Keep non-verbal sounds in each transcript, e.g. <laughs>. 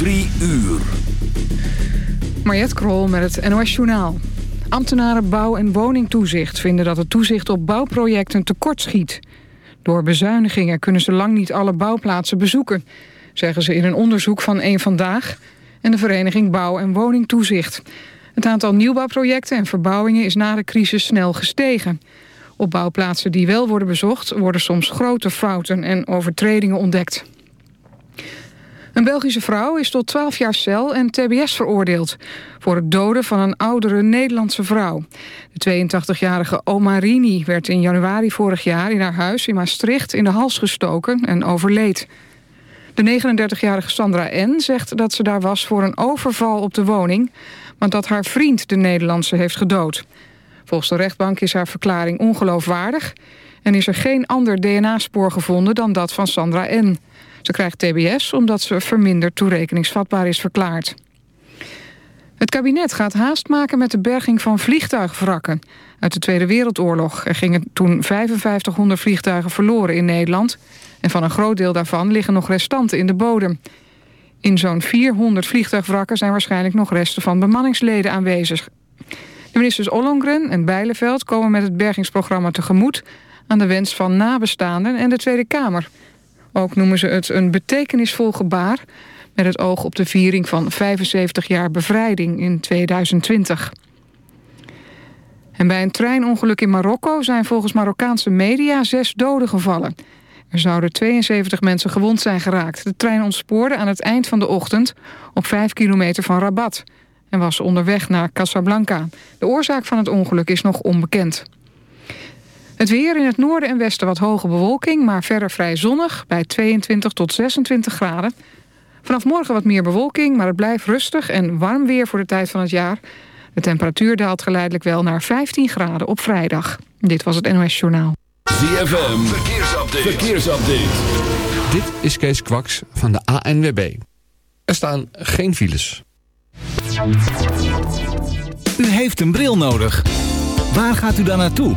Drie uur. Mariette Krol met het NOS Journaal. Ambtenaren bouw- en woningtoezicht vinden dat het toezicht op bouwprojecten tekortschiet. Door bezuinigingen kunnen ze lang niet alle bouwplaatsen bezoeken... zeggen ze in een onderzoek van Eén Vandaag... en de vereniging Bouw- en Woningtoezicht. Het aantal nieuwbouwprojecten en verbouwingen is na de crisis snel gestegen. Op bouwplaatsen die wel worden bezocht... worden soms grote fouten en overtredingen ontdekt. Een Belgische vrouw is tot 12 jaar cel en tbs veroordeeld... voor het doden van een oudere Nederlandse vrouw. De 82-jarige Omarini werd in januari vorig jaar in haar huis in Maastricht... in de hals gestoken en overleed. De 39-jarige Sandra N. zegt dat ze daar was voor een overval op de woning... maar dat haar vriend de Nederlandse heeft gedood. Volgens de rechtbank is haar verklaring ongeloofwaardig... en is er geen ander DNA-spoor gevonden dan dat van Sandra N., ze krijgt tbs omdat ze verminderd toerekeningsvatbaar is verklaard. Het kabinet gaat haast maken met de berging van vliegtuigwrakken. Uit de Tweede Wereldoorlog. Er gingen toen 5500 vliegtuigen verloren in Nederland... en van een groot deel daarvan liggen nog restanten in de bodem. In zo'n 400 vliegtuigwrakken zijn waarschijnlijk nog resten van bemanningsleden aanwezig. De ministers Ollongren en Bijleveld komen met het bergingsprogramma tegemoet... aan de wens van nabestaanden en de Tweede Kamer... Ook noemen ze het een betekenisvol gebaar... met het oog op de viering van 75 jaar bevrijding in 2020. En bij een treinongeluk in Marokko zijn volgens Marokkaanse media zes doden gevallen. Er zouden 72 mensen gewond zijn geraakt. De trein ontspoorde aan het eind van de ochtend op 5 kilometer van Rabat... en was onderweg naar Casablanca. De oorzaak van het ongeluk is nog onbekend. Het weer in het noorden en westen wat hoge bewolking, maar verder vrij zonnig bij 22 tot 26 graden. Vanaf morgen wat meer bewolking, maar het blijft rustig en warm weer voor de tijd van het jaar. De temperatuur daalt geleidelijk wel naar 15 graden op vrijdag. Dit was het NOS Journaal. ZFM, verkeersupdate. verkeersupdate. Dit is Kees Kwaks van de ANWB. Er staan geen files. U heeft een bril nodig. Waar gaat u dan naartoe?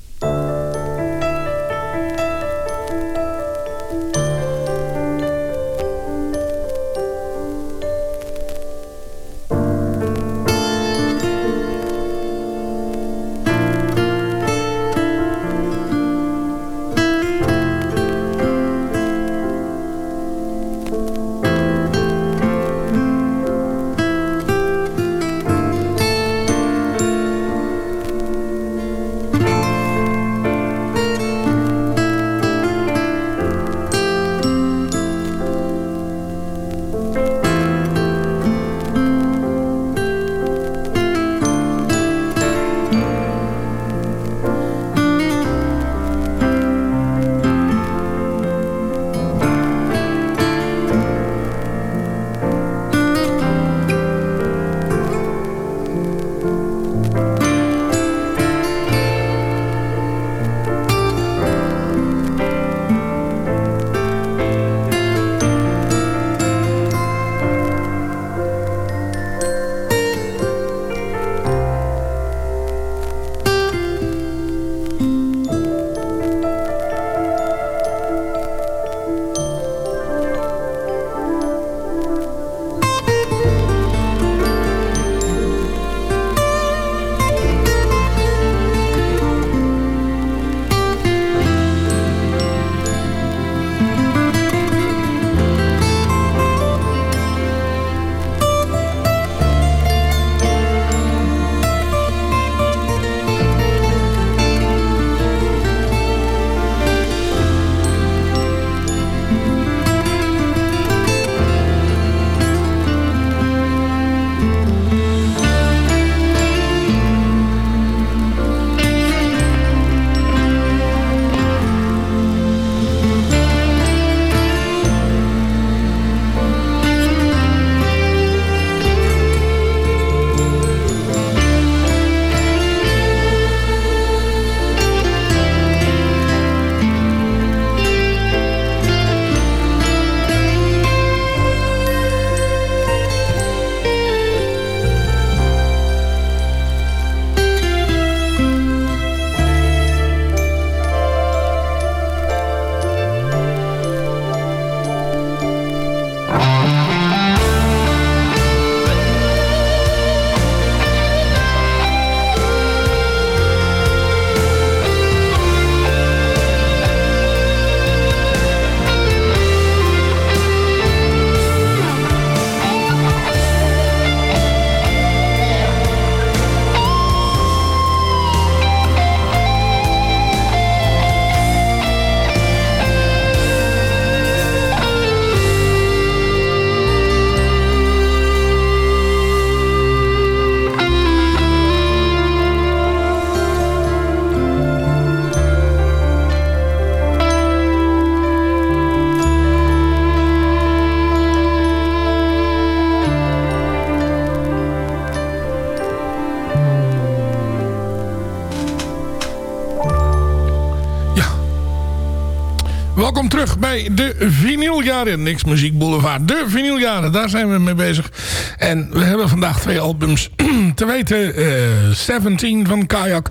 Welkom terug bij de vinyljaren. Niks Muziek Boulevard. De vinyljaren, daar zijn we mee bezig. En we hebben vandaag twee albums <clears throat> te weten. Uh, 17 van Kayak.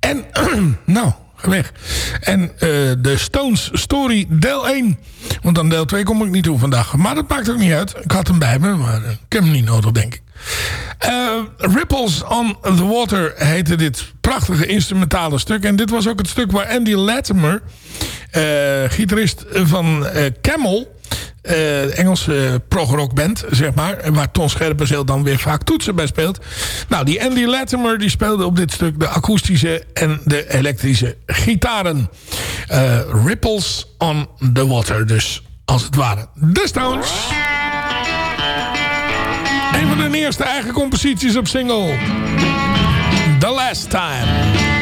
En, <clears throat> nou, weg. En uh, de Stones Story deel 1. Want aan deel 2 kom ik niet toe vandaag. Maar dat maakt ook niet uit. Ik had hem bij me, maar ik heb hem niet nodig, denk ik. Uh, Ripples on the Water heette dit prachtige instrumentale stuk. En dit was ook het stuk waar Andy Latimer, gitarist van uh, Camel... Uh, Engelse prog band, zeg maar. Waar Ton Scherpenzeel dan weer vaak toetsen bij speelt. Nou, die Andy Latimer die speelde op dit stuk de akoestische en de elektrische gitaren. Ripples on the Water, dus als het ware. De Stones. Een van hun eerste eigen composities op single. The Last Time.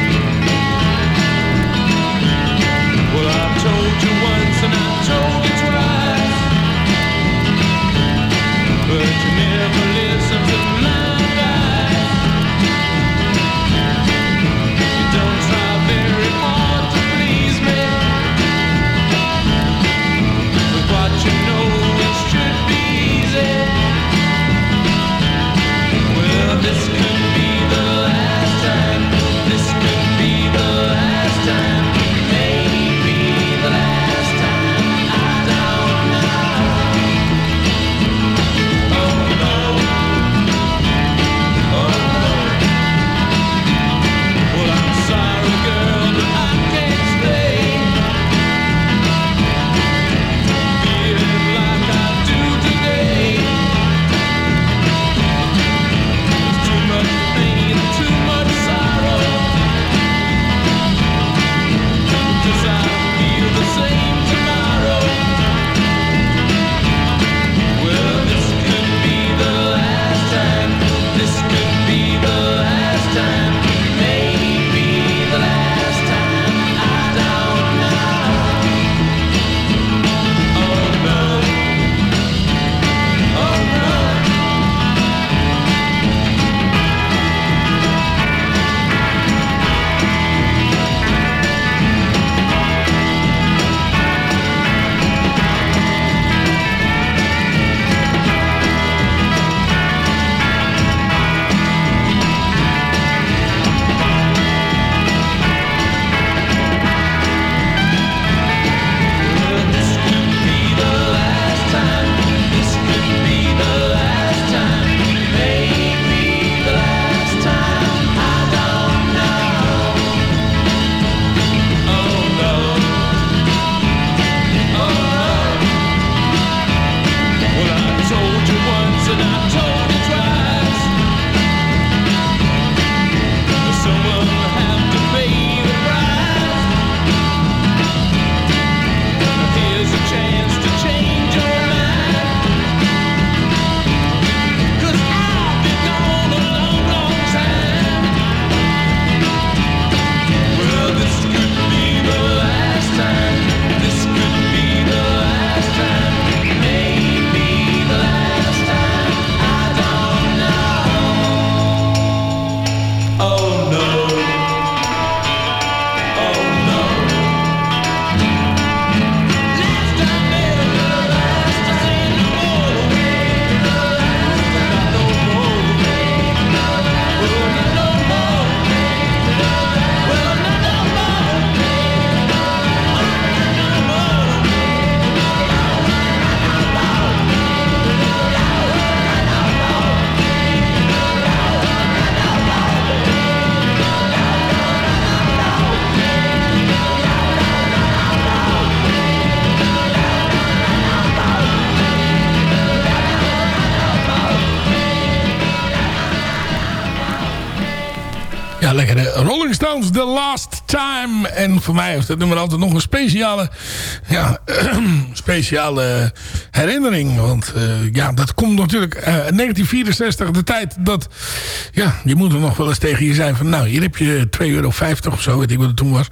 Rolling Stones, The Last Time. En voor mij heeft het nummer altijd nog een speciale, ja, <clears throat> speciale herinnering. Want eh, ja, dat komt natuurlijk eh, 1964, de tijd dat... Ja, je moet er nog wel eens tegen je zijn van... Nou, hier heb je 2,50 euro of zo, weet ik wat het toen was.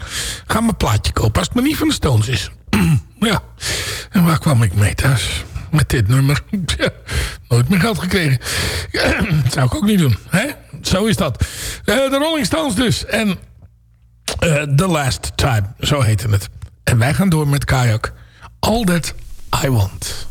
Ga maar plaatje kopen als het maar niet van de Stones is. <clears throat> ja, en waar kwam ik mee thuis? Met dit nummer. <laughs> Nooit meer geld gekregen. dat <clears throat> zou ik ook niet doen. Hè? Zo is dat. Eh, de Rolling Stones dus. En eh, The Last Time. Zo heette het. En wij gaan door met Kayak. All That I Want.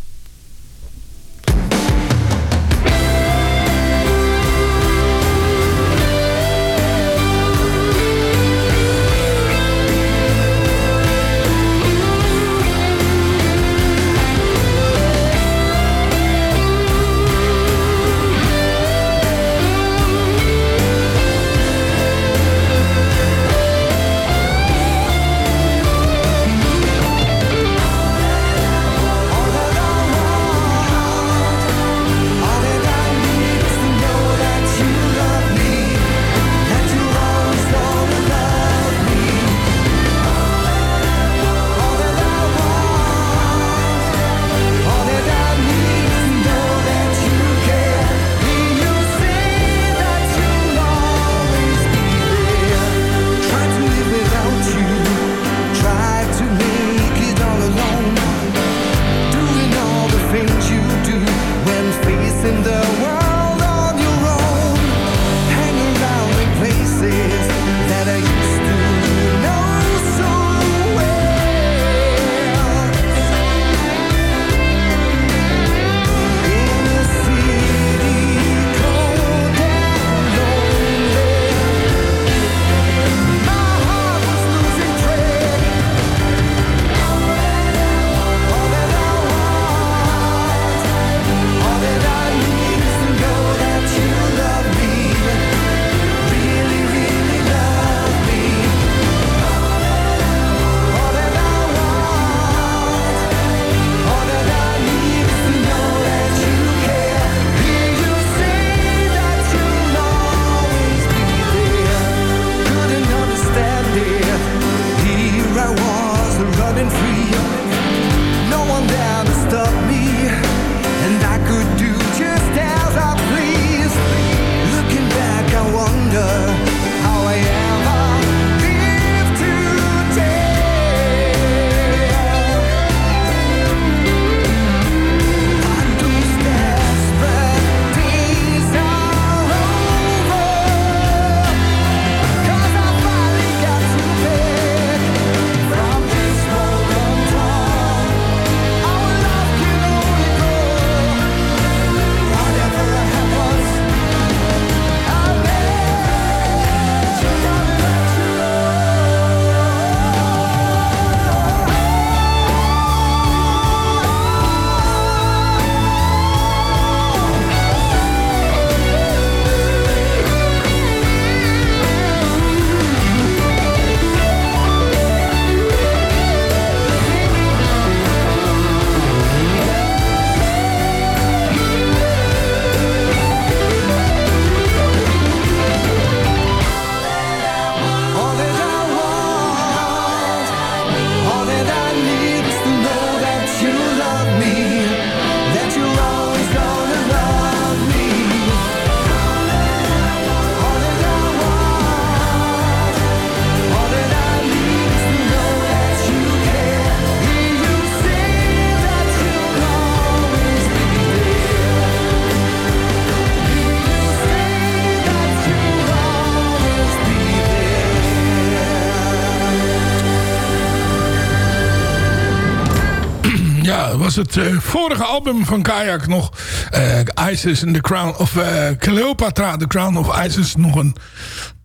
Het eh, vorige album van Kayak nog eh, Isis in the Crown of eh, Cleopatra, The Crown of Isis. Nog een,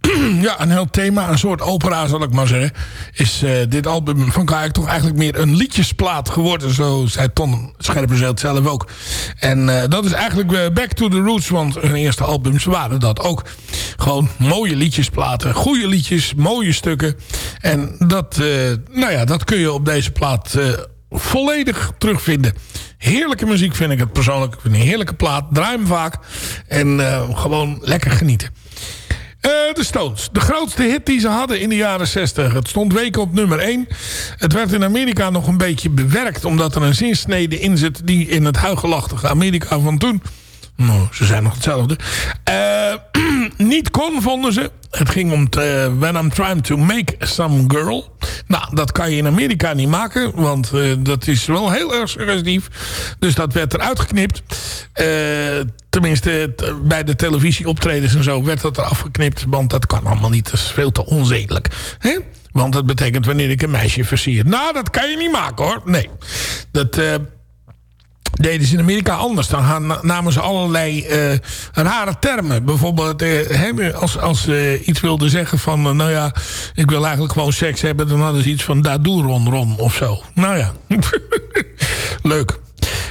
<clears throat> ja, een heel thema, een soort opera zal ik maar zeggen. Is dit album van Kayak toch eigenlijk meer een liedjesplaat geworden. Zo zei Ton Scherpenzeel zelf ook. En dat is eigenlijk Back to the Roots, want hun eerste albums waren dat ook. Gewoon mooie liedjesplaten, goede liedjes, mooie stukken. En dat, nou ja, dat kun je op deze plaat volledig terugvinden. Heerlijke muziek vind ik het persoonlijk. Een heerlijke plaat. Draai hem vaak. En uh, gewoon lekker genieten. Uh, de Stones. De grootste hit die ze hadden in de jaren 60. Het stond weken op nummer 1. Het werd in Amerika nog een beetje bewerkt. Omdat er een zinsnede in zit die in het huigelachtige Amerika van toen... Nou, ze zijn nog hetzelfde. Uh, niet kon, vonden ze. Het ging om te, When I'm Trying to Make Some Girl. Nou, dat kan je in Amerika niet maken. Want uh, dat is wel heel erg suggestief. Dus dat werd eruit geknipt. Uh, tenminste, bij de televisieoptredens en zo werd dat eraf geknipt. Want dat kan allemaal niet. Dat is veel te onzedelijk. Hè? Want dat betekent wanneer ik een meisje versier. Nou, dat kan je niet maken hoor. Nee. Dat... eh, deden ze in Amerika anders. Dan namen ze allerlei eh, rare termen. Bijvoorbeeld eh, als, als ze iets wilden zeggen van... eh, nou ja, ik wil eigenlijk gewoon seks hebben... dan hadden ze iets van dadoe ron ron of zo. Nou ja, <laughs> leuk.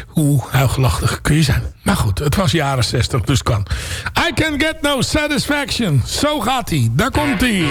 Hoe huigelachtig kun je zijn. Maar goed, het was jaren 60, dus kan. I can get no satisfaction. Zo gaat hij. Daar komt hij.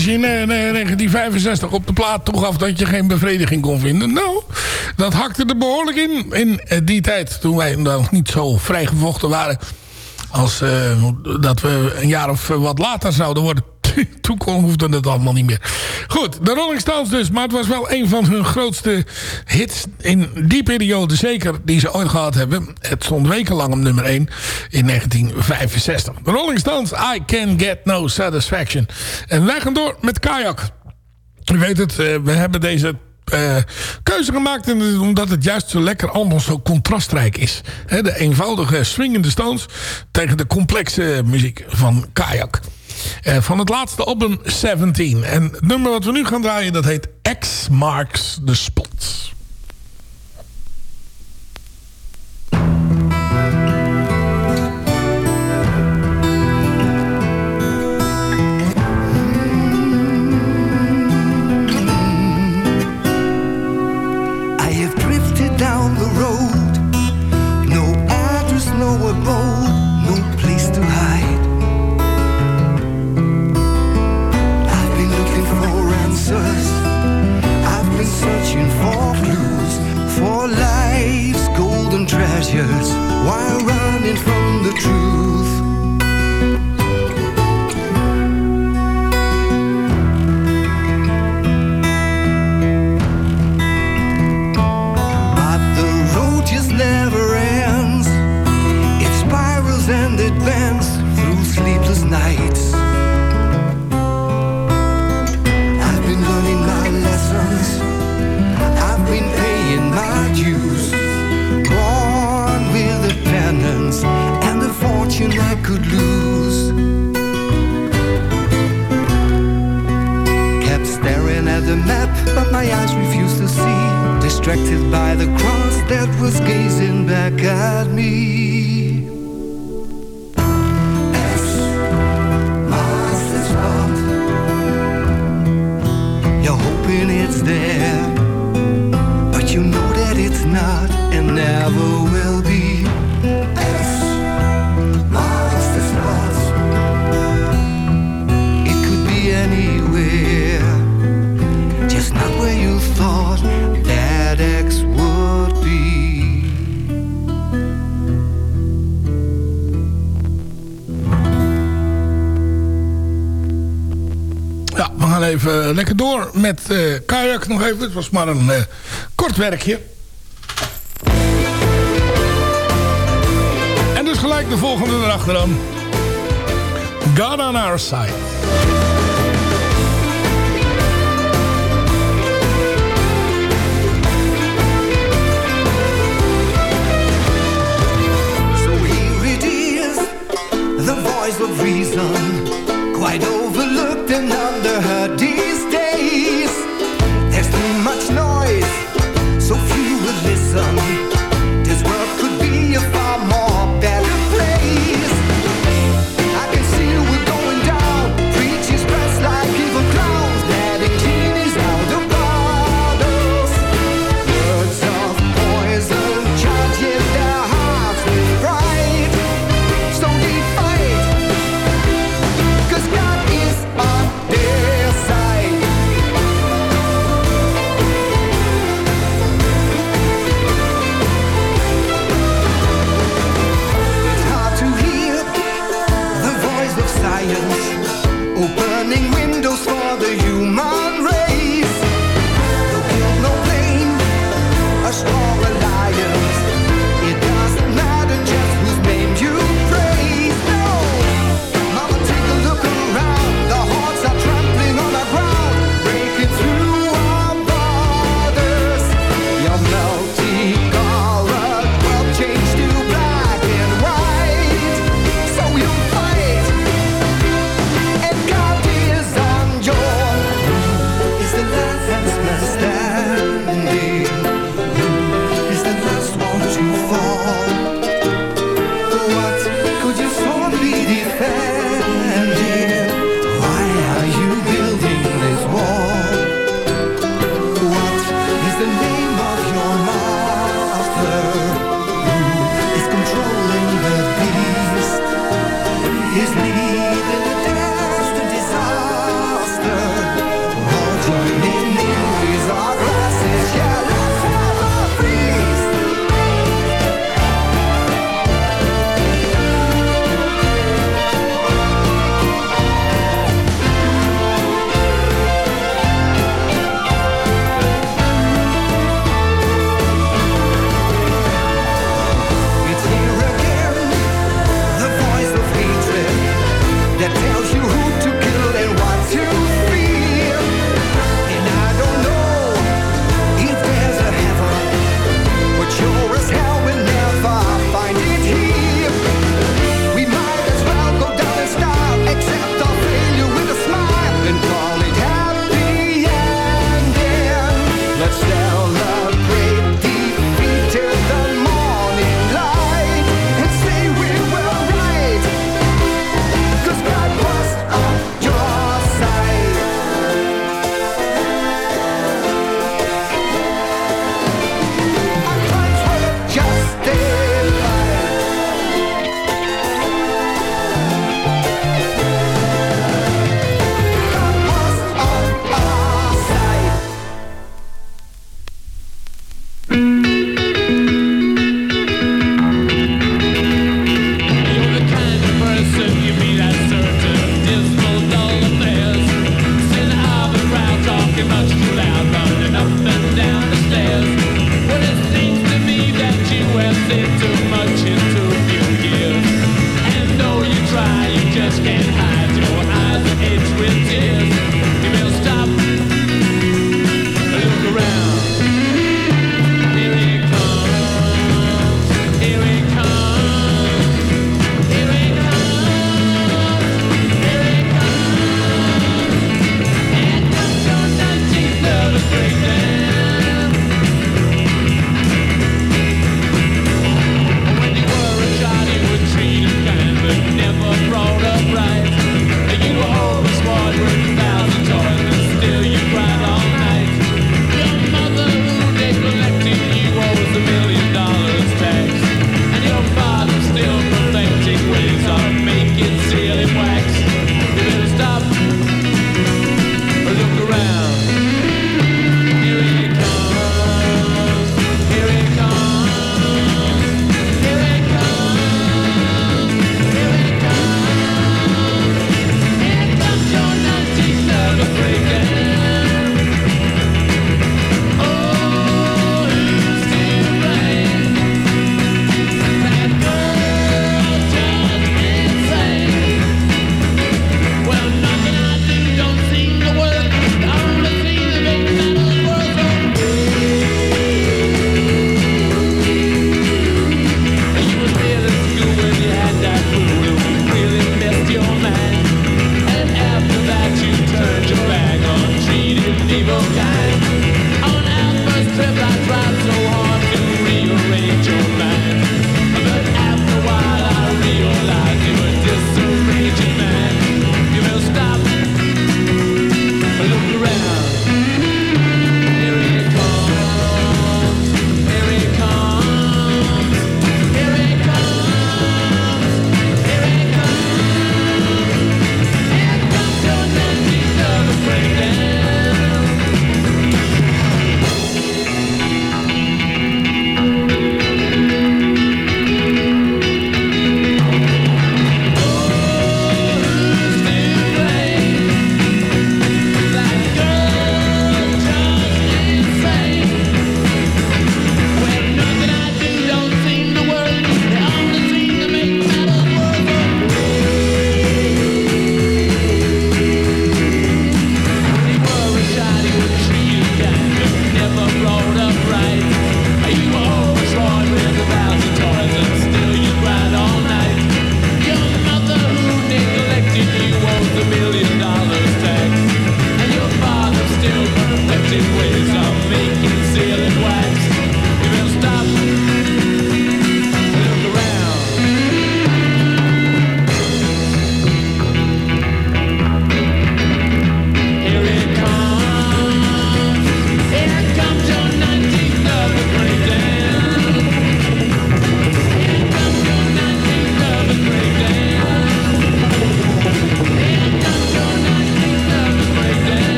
Als je in eh, 1965 op de plaat toegaf dat je geen bevrediging kon vinden. Nou, dat hakte er behoorlijk in. In eh, die tijd, toen wij nog niet zo vrijgevochten waren. Als eh, dat we een jaar of eh, wat later zouden worden. <laughs> Toen hoefde het allemaal niet meer. Goed, de Rolling Stones dus. Maar het was wel een van hun grootste hits in die periode zeker die ze ooit gehad hebben. Het stond wekenlang op nummer 1 in 1965. De Rolling Stones, I Can Get No Satisfaction. En wij gaan door met Kayak. U weet het, eh, we hebben deze eh, keuze gemaakt omdat het juist zo lekker allemaal zo contrastrijk is. De eenvoudige swingende Stones tegen de complexe muziek van Kayak. Eh, van het laatste album 17. En het nummer wat we nu gaan draaien dat heet X Marks the Spot. geven. Het was maar een uh, kort werkje. En dus gelijk de volgende erachteraan. God on our side. The voice of reason Quite overlooked and under her deep much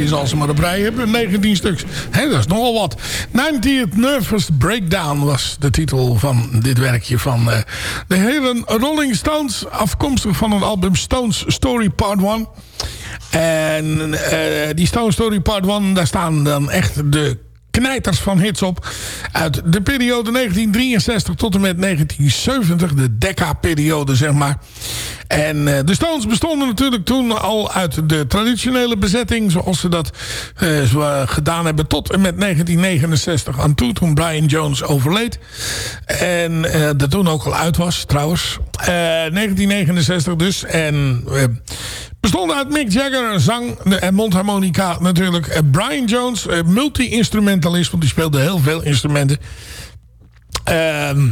Je zal ze maar op rij hebben. 19 stuks. Dat is nogal wat. 90th Nervous Breakdown was de titel van dit werkje van eh, de heren Rolling Stones. Afkomstig van het album Stones Story Part 1. En eh, die Stone Story Part 1, daar staan dan echt de knijters van hits op. Uit de periode 1963 tot en met 1970. De Decca-periode, zeg maar. En eh, de Stones bestonden natuurlijk toen al uit de traditionele bezetting. Zoals ze dat eh, eh, gedaan hebben tot en met 1969 aan toe. Toen Brian Jones overleed. En dat toen ook al uit was trouwens. Eh, 1969 dus. En bestonden uit Mick Jagger, zang en mondharmonica natuurlijk. Eh, Brian Jones, eh, multi-instrumentalist, want die speelde heel veel instrumenten. Ehm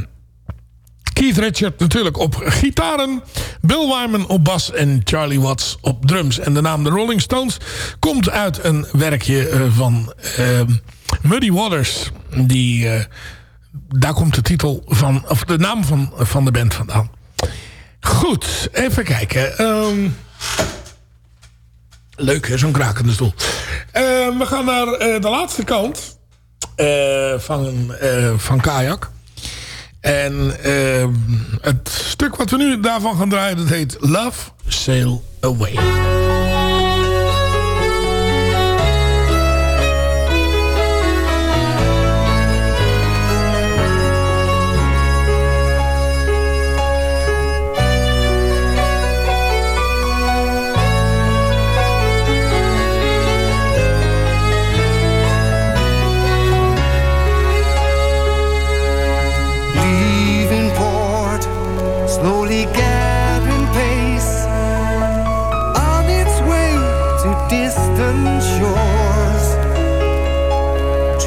Keith Richard natuurlijk op gitaren. Bill Wyman op bas en Charlie Watts op drums. En de naam de Rolling Stones komt uit een werkje eh, van ehm, Muddy Waters. Die, daar komt de titel van, of de naam van, van de band vandaan. Goed, even kijken. Ehm leuk hè, zo'n krakende stoel. Eh, we gaan naar eh, de laatste kant eh, van, van Kajak. En het stuk wat we nu daarvan gaan draaien, dat heet Love Sail Away.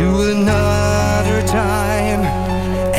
To another time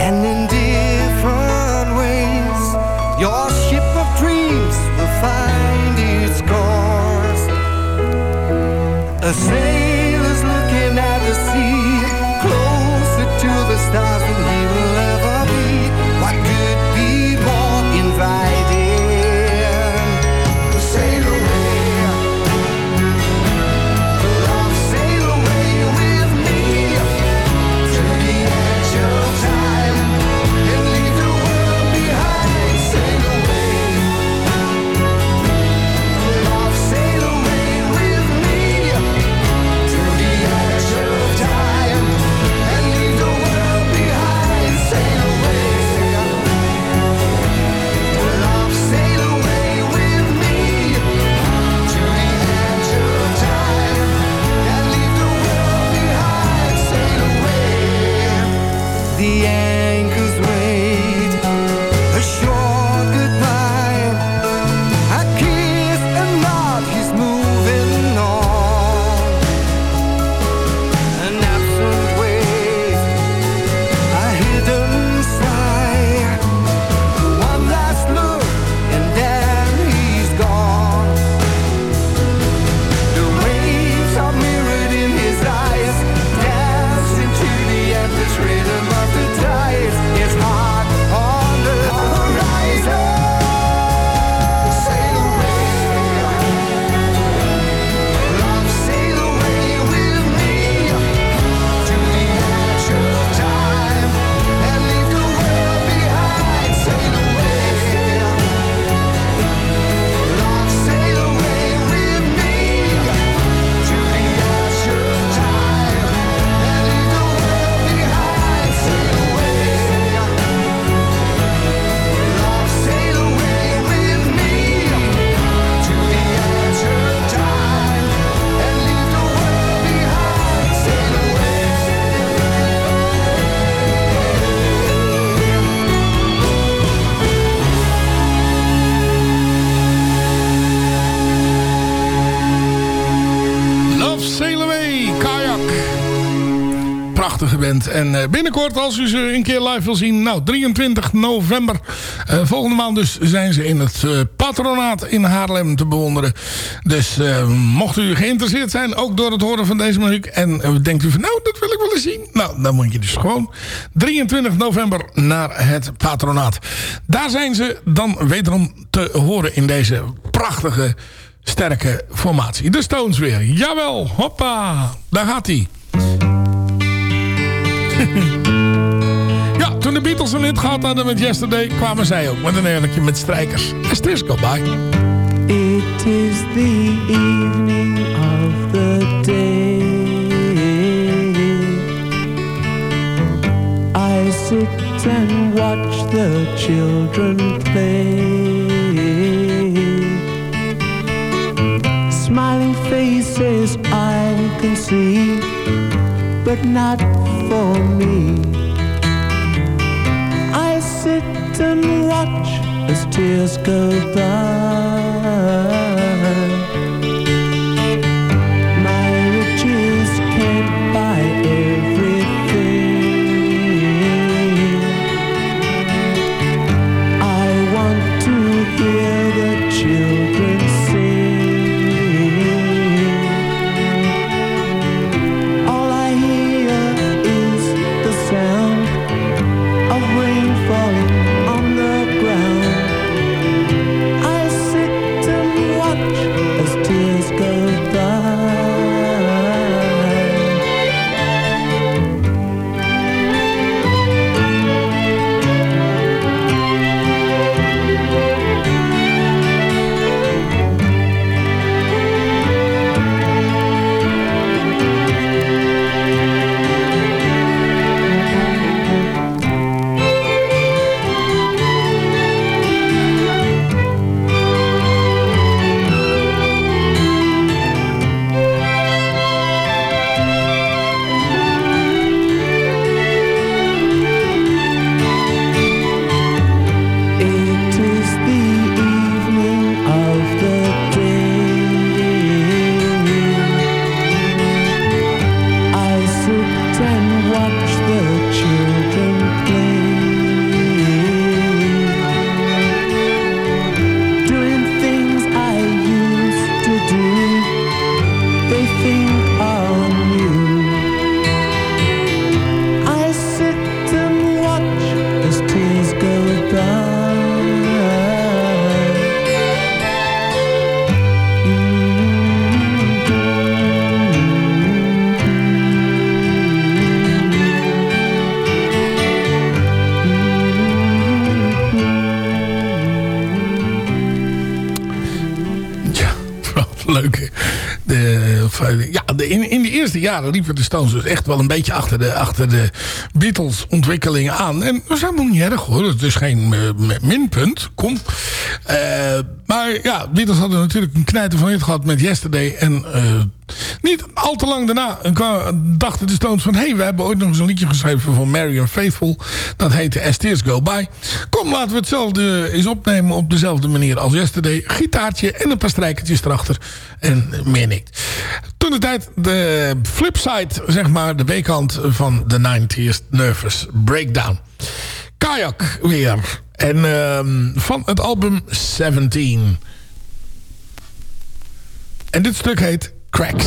En eh, binnenkort, als u ze een keer live wil zien... Nou, 23 november, eh, volgende maand dus... zijn ze in het eh, patronaat in Haarlem te bewonderen. Dus mocht u geïnteresseerd zijn... ook door het horen van deze muziek... en denkt u van, nou, dat wil ik wel eens zien... nou, dan moet je dus gewoon 23 november naar het patronaat. Daar zijn ze dan wederom te horen in deze prachtige sterke formatie. De Stones weer. Jawel, hoppa. Daar gaat hij. Ja, toen de Beatles een hit gehad hadden met Yesterday... kwamen zij ook met een eerlijkje met strijkers. Esther's Go By. It is the evening of the day. I sit and watch the children play. Smiling faces I can see, but not for me. I sit and watch as tears go by. Leuk. hè. De, ja, de, in, in de eerste jaren liepen de Stones dus echt wel een beetje achter de, achter de Beatles ontwikkelingen aan. En dat is helemaal niet erg hoor. Het is geen eh, minpunt. Kom. Eh, maar ja, Beatles hadden natuurlijk een knijter van hit gehad met Yesterday. En eh, niet al te lang daarna dachten de Stones van... hé, hey, we hebben ooit nog eens een liedje geschreven van Marian Faithful. Dat heette As Tears Go By. Kom, laten we hetzelfde eens opnemen op dezelfde manier als Yesterday. Gitaartje en een paar strijkertjes erachter. En meer niet. Toen de tijd de flipside, zeg maar, de B-kant van de 90s Nervous Breakdown. Kayak weer. En ehm, van het album 17. En dit stuk heet Cracks.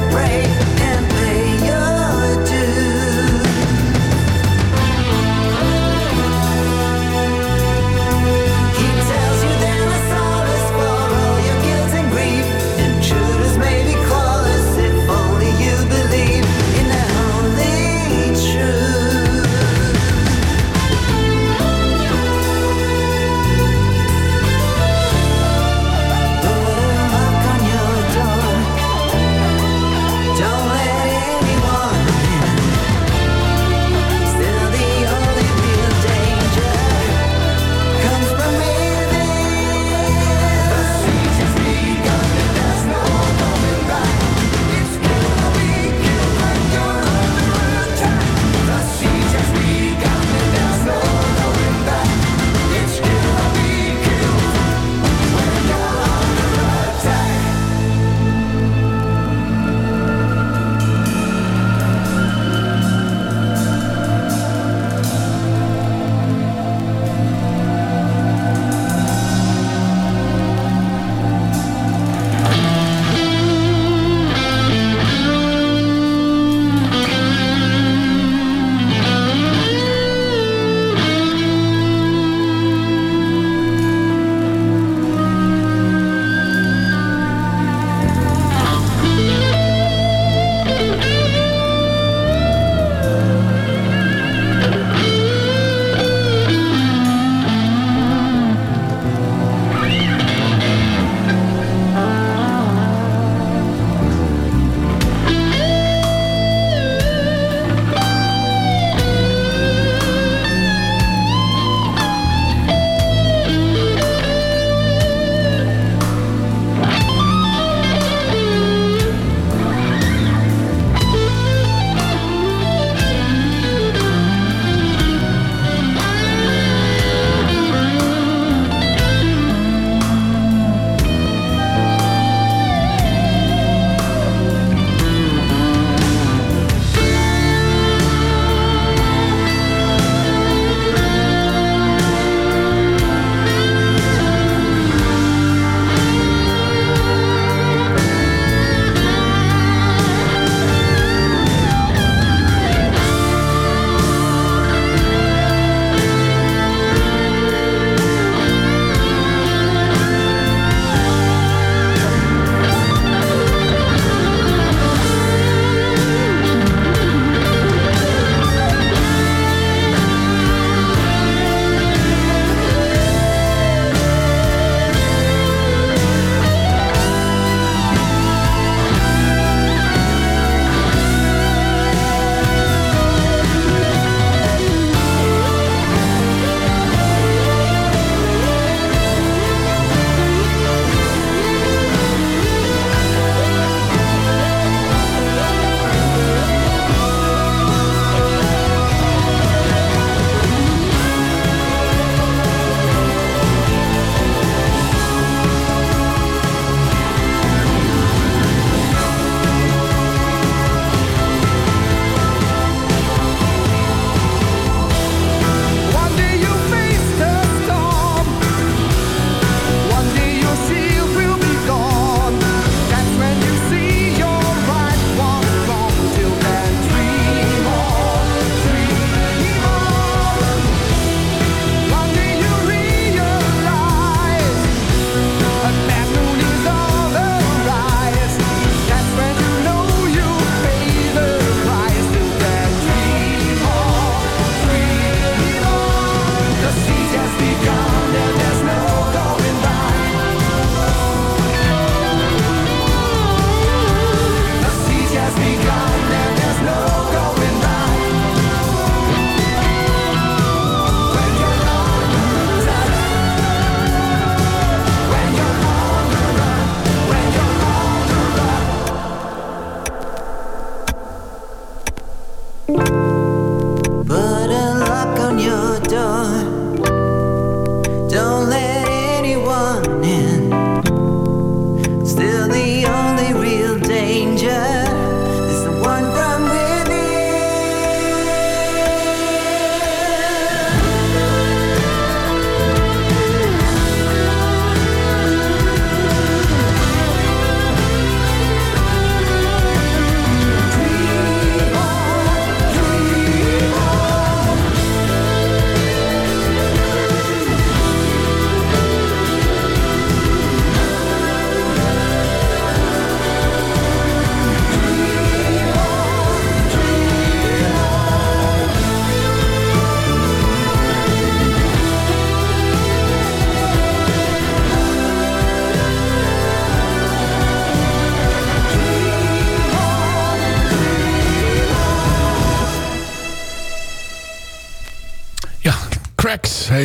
to break.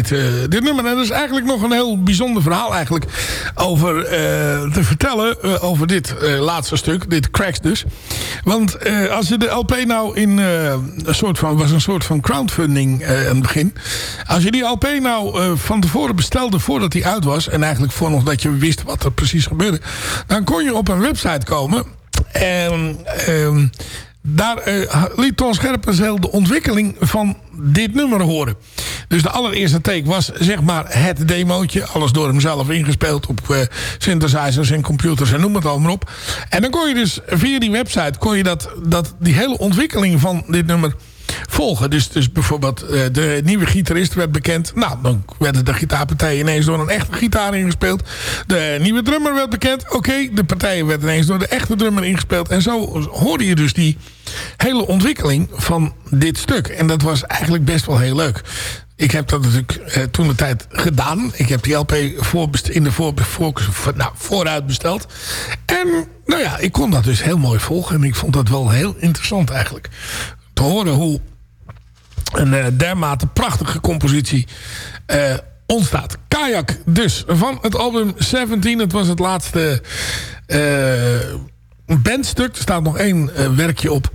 Eh, dit nummer. En er is eigenlijk nog een heel bijzonder verhaal eigenlijk over eh, te vertellen. eh, over dit laatste stuk. Dit Cracks dus. Want als je de LP nou in een soort van... was een soort van crowdfunding aan het begin. Als je die LP nou van tevoren bestelde voordat die uit was... en eigenlijk voor nog dat je wist wat er precies gebeurde... dan kon je op een website komen... En ehm, daar eh, liet Ton Scherpenzeel de ontwikkeling van dit nummer horen. Dus de allereerste take was zeg maar het demootje. Alles door hemzelf ingespeeld op eh, synthesizers en computers en noem het allemaal op. En dan kon je dus via die website kon je dat, dat, die hele ontwikkeling van dit nummer volgen. Dus, dus bijvoorbeeld eh, de nieuwe gitarist werd bekend. Nou, dan werden de gitaarpartijen ineens door een echte gitaar ingespeeld. De nieuwe drummer werd bekend. Oké, de partijen werden ineens door de echte drummer ingespeeld. En zo hoorde je dus die hele ontwikkeling van dit stuk. En dat was eigenlijk best wel heel leuk. Ik heb dat natuurlijk eh, toen de tijd gedaan. Ik heb die LP in de voor, voor- nou, vooruit besteld. En nou ja, ik kon dat dus heel mooi volgen. En ik vond dat wel heel interessant eigenlijk. Te horen hoe een eh, dermate prachtige compositie eh, ontstaat. Kajak dus, van het album 17. Het was het laatste eh, bandstuk. Er staat nog één werkje op.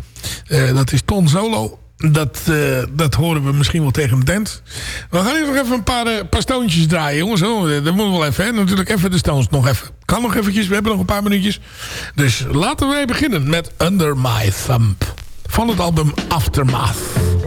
Dat is Ton Solo. Dat, dat horen we misschien wel tegen de tent. We gaan hier nog even een paar, paar stoontjes draaien, jongens. Oh, dat moet wel even. Natuurlijk even de Stones nog even. Kan nog eventjes, we hebben nog een paar minuutjes. Dus laten wij beginnen met Under My Thumb. Van het album Aftermath.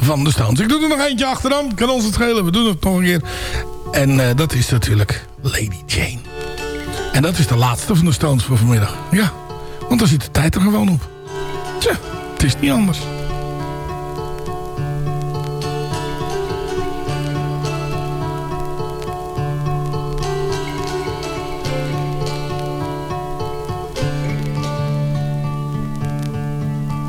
Van de Stones. Ik doe er nog eentje achteraan. Kan ons het schelen. We doen het nog een keer. En eh, dat is natuurlijk Lady Jane. En dat is de laatste van de Stones voor vanmiddag. Ja, want dan zit de tijd er gewoon op. Tja, het is niet anders.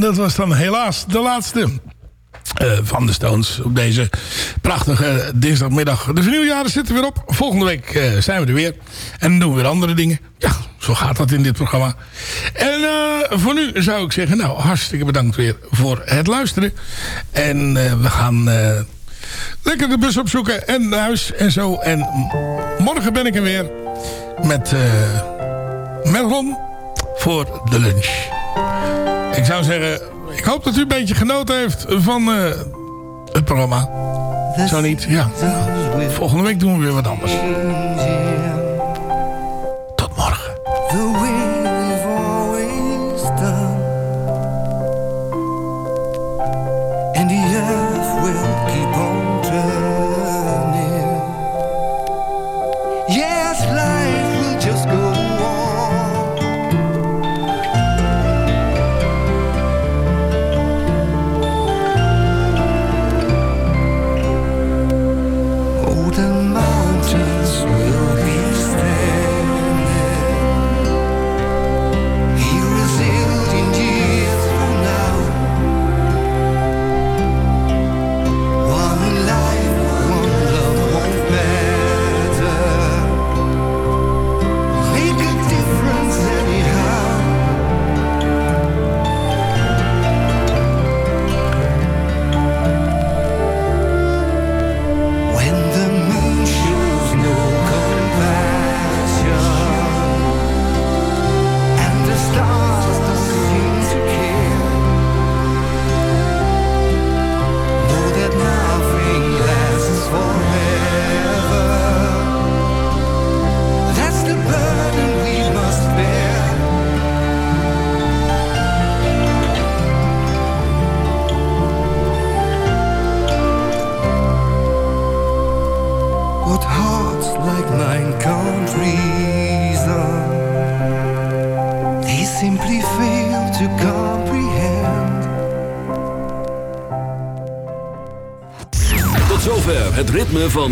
En dat was dan helaas de laatste eh, van de Stones op deze prachtige dinsdagmiddag. De vernieuwjaren zitten weer op. Volgende week eh, zijn we er weer. En doen we weer andere dingen. Ja, zo gaat dat in dit programma. En eh, voor nu zou ik zeggen, nou, hartstikke bedankt weer voor het luisteren. En we gaan lekker de bus opzoeken en naar huis en zo. En morgen ben ik er weer met, met voor de lunch. Ik zou zeggen, ik hoop dat u een beetje genoten heeft van eh, het programma. Zo niet, ja. Volgende week doen we weer wat anders.